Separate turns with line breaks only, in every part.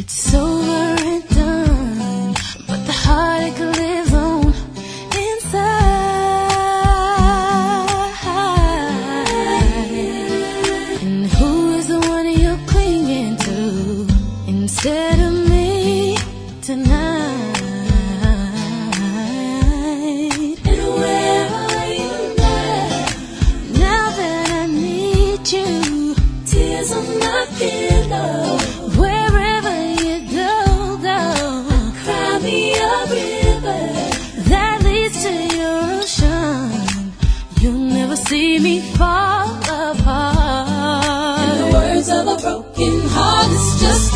It's over and done, but the heartache lives on inside. And who is the one you're clinging to instead of me tonight? And where are you now? Now that I need you, tears on my face. of a broken heart. Is just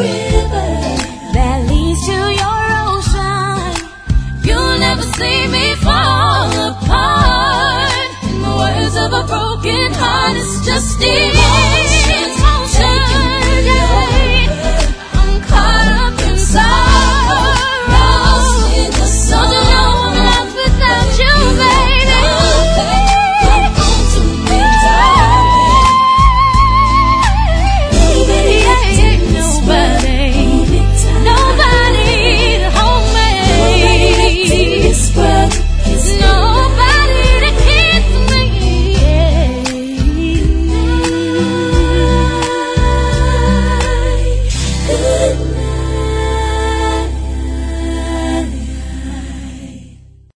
river that leads to your ocean. You'll never see me fall apart. In the words of a broken heart, it's just the end.